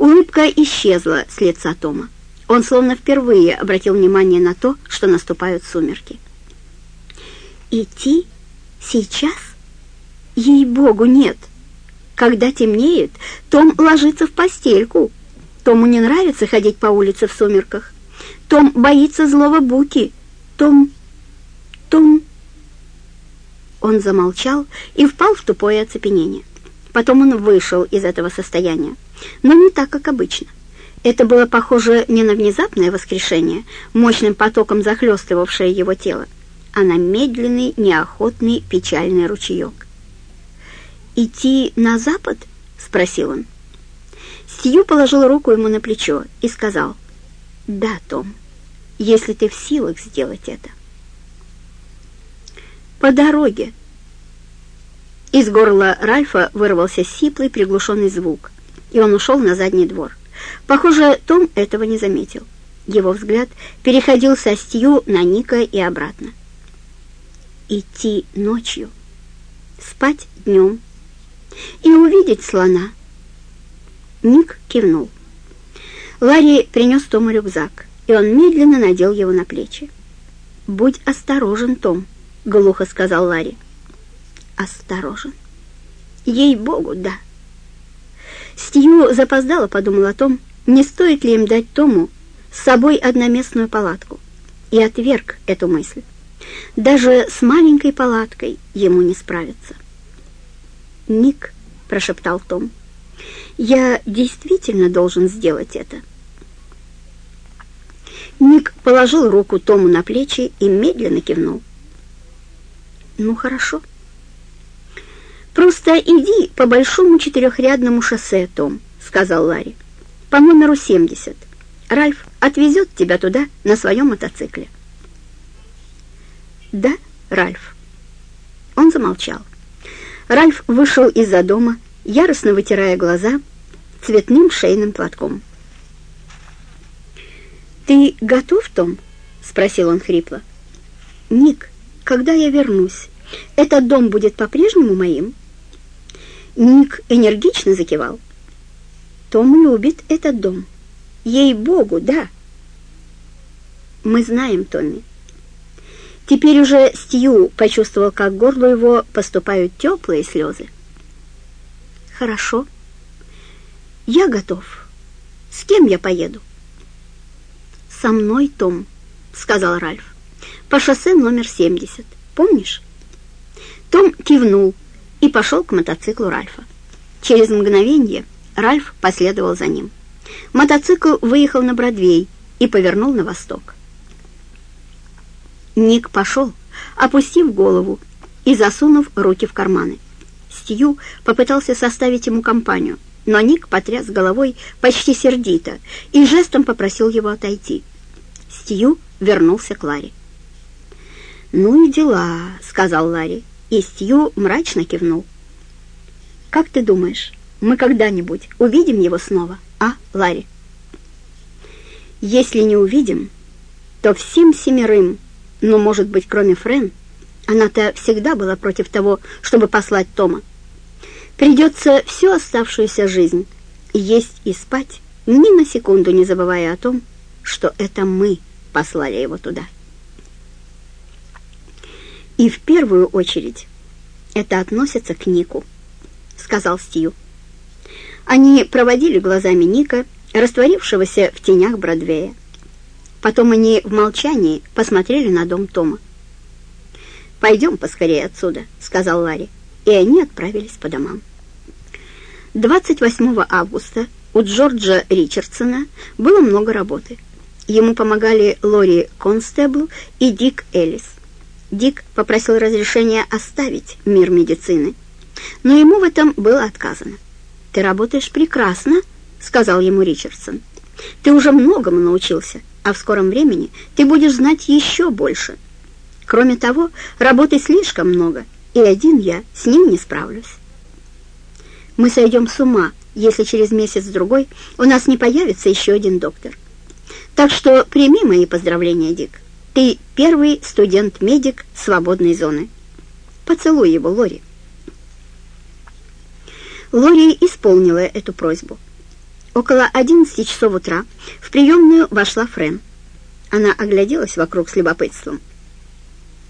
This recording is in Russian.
Улыбка исчезла с лица Тома. Он словно впервые обратил внимание на то, что наступают сумерки. «Идти сейчас? Ей-богу, нет! Когда темнеет, Том ложится в постельку. Тому не нравится ходить по улице в сумерках. Том боится злого Буки. Том... Том...» Он замолчал и впал в тупое оцепенение. Потом он вышел из этого состояния, но не так, как обычно. Это было похоже не на внезапное воскрешение, мощным потоком захлестывавшее его тело, а на медленный, неохотный, печальный ручеек. «Идти на запад?» — спросил он. Стью положил руку ему на плечо и сказал, «Да, Том, если ты в силах сделать это». «По дороге». Из горла Ральфа вырвался сиплый приглушенный звук, и он ушел на задний двор. Похоже, Том этого не заметил. Его взгляд переходил со Стью на Ника и обратно. Идти ночью, спать днем и увидеть слона. Ник кивнул. Ларри принес Тому рюкзак, и он медленно надел его на плечи. «Будь осторожен, Том», — глухо сказал Ларри. «Осторожен? Ей-богу, да». Стью запоздало подумал о том, не стоит ли им дать Тому с собой одноместную палатку, и отверг эту мысль. Даже с маленькой палаткой ему не справиться. «Ник», — прошептал Том, — «я действительно должен сделать это». Ник положил руку Тому на плечи и медленно кивнул. «Ну, хорошо». «Просто иди по большому четырехрядному шоссе, Том», — сказал Ларри. «По номеру 70. Ральф отвезет тебя туда на своем мотоцикле». «Да, Ральф». Он замолчал. Ральф вышел из-за дома, яростно вытирая глаза цветным шейным платком. «Ты готов, Том?» — спросил он хрипло. «Ник, когда я вернусь, этот дом будет по-прежнему моим?» Ник энергично закивал. Том любит этот дом. Ей-богу, да. Мы знаем Томми. Теперь уже Стью почувствовал, как к горлу его поступают теплые слезы. Хорошо. Я готов. С кем я поеду? Со мной, Том, сказал Ральф. По шоссе номер 70. Помнишь? Том кивнул и пошел к мотоциклу Ральфа. Через мгновение Ральф последовал за ним. Мотоцикл выехал на Бродвей и повернул на восток. Ник пошел, опустив голову и засунув руки в карманы. Стью попытался составить ему компанию, но Ник потряс головой почти сердито и жестом попросил его отойти. Стью вернулся к Ларе. «Ну и дела», — сказал Ларри. И Стью мрачно кивнул. «Как ты думаешь, мы когда-нибудь увидим его снова, а, Ларри?» «Если не увидим, то всем семерым, но, может быть, кроме Френ, она-то всегда была против того, чтобы послать Тома. Придется всю оставшуюся жизнь есть и спать, ни на секунду не забывая о том, что это мы послали его туда». И в первую очередь это относится к Нику, сказал Стью. Они проводили глазами Ника, растворившегося в тенях Бродвея. Потом они в молчании посмотрели на дом Тома. «Пойдем поскорее отсюда», — сказал Ларри, и они отправились по домам. 28 августа у Джорджа Ричардсона было много работы. Ему помогали Лори Констеблу и Дик Эллис. Дик попросил разрешения оставить мир медицины, но ему в этом было отказано. «Ты работаешь прекрасно», — сказал ему Ричардсон. «Ты уже многому научился, а в скором времени ты будешь знать еще больше. Кроме того, работы слишком много, и один я с ним не справлюсь. Мы сойдем с ума, если через месяц-другой у нас не появится еще один доктор. Так что прими мои поздравления, Дик». Ты первый студент-медик свободной зоны. Поцелуй его, Лори. Лори исполнила эту просьбу. Около одиннадцати часов утра в приемную вошла Френ. Она огляделась вокруг с любопытством.